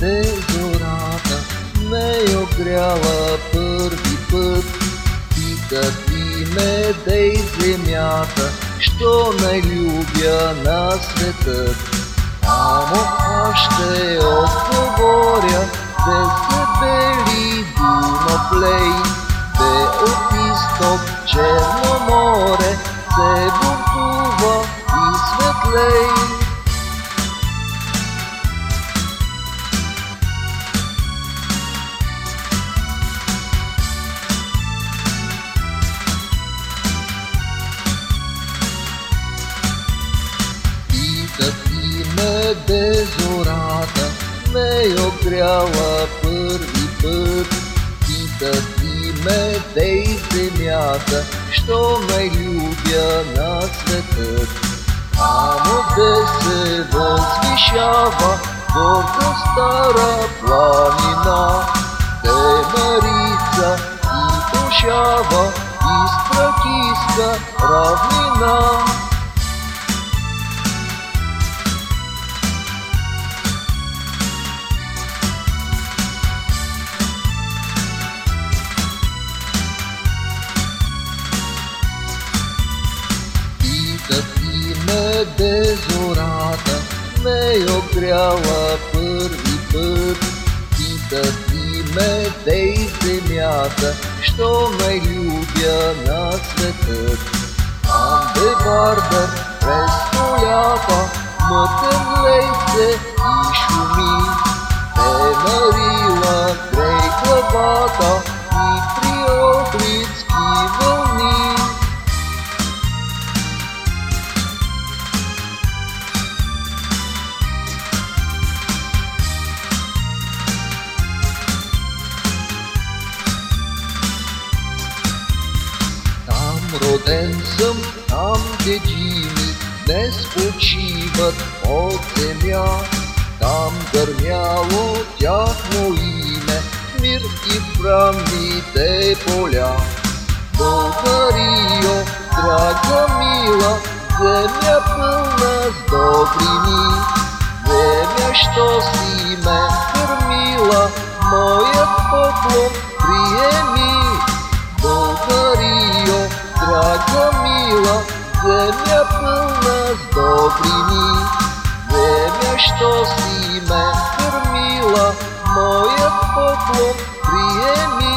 dejurată Ne o greavă pârbi pârt Pică time de izlimiată Что на любя на светът Само още отговоря Де се бели дуноплей Де от изток Черно море Се бунтува и светлей ме де зората, ме огряла първи път. Питат ли ме дей земята, що най-любя на света. Амо де се възвишава горда стара планина, де Марица и Тошава, и Страхиска равнина. ме де зората, ме огряла първи път. Питат ли ме дей земята, що най-любя на света. Анде Вардар през полята, мътен роден съм, там деди ми днес почиват от земя. Там гърмяло тяхно име, мир и в бранните поля. Българио, драга мила, земя пълна с добрини. Земя, що си ме кърмила, моят поклон приеми. Země plná dobrými, země, što si me krmila, moje poklon prijemi.